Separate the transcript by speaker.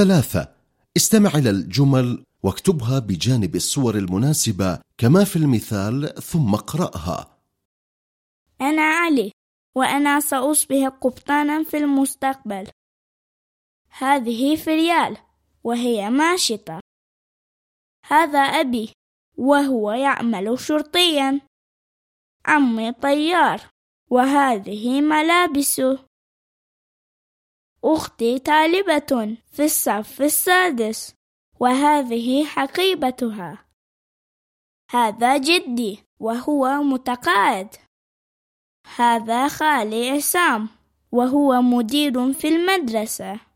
Speaker 1: ثلاثة. استمع إلى الجمل واكتبها بجانب الصور المناسبة كما في المثال ثم اقرأها.
Speaker 2: أنا علي وأنا سأصبح قبطانا في المستقبل. هذه فريال وهي ماشطة. هذا أبي وهو يعمل شرطيا. عمي طيار وهذه ملابسه. أختي طالبة في الصف السادس وهذه حقيبتها. هذا جدي وهو متقاعد. هذا خالي عصام وهو مدير في المدرسة.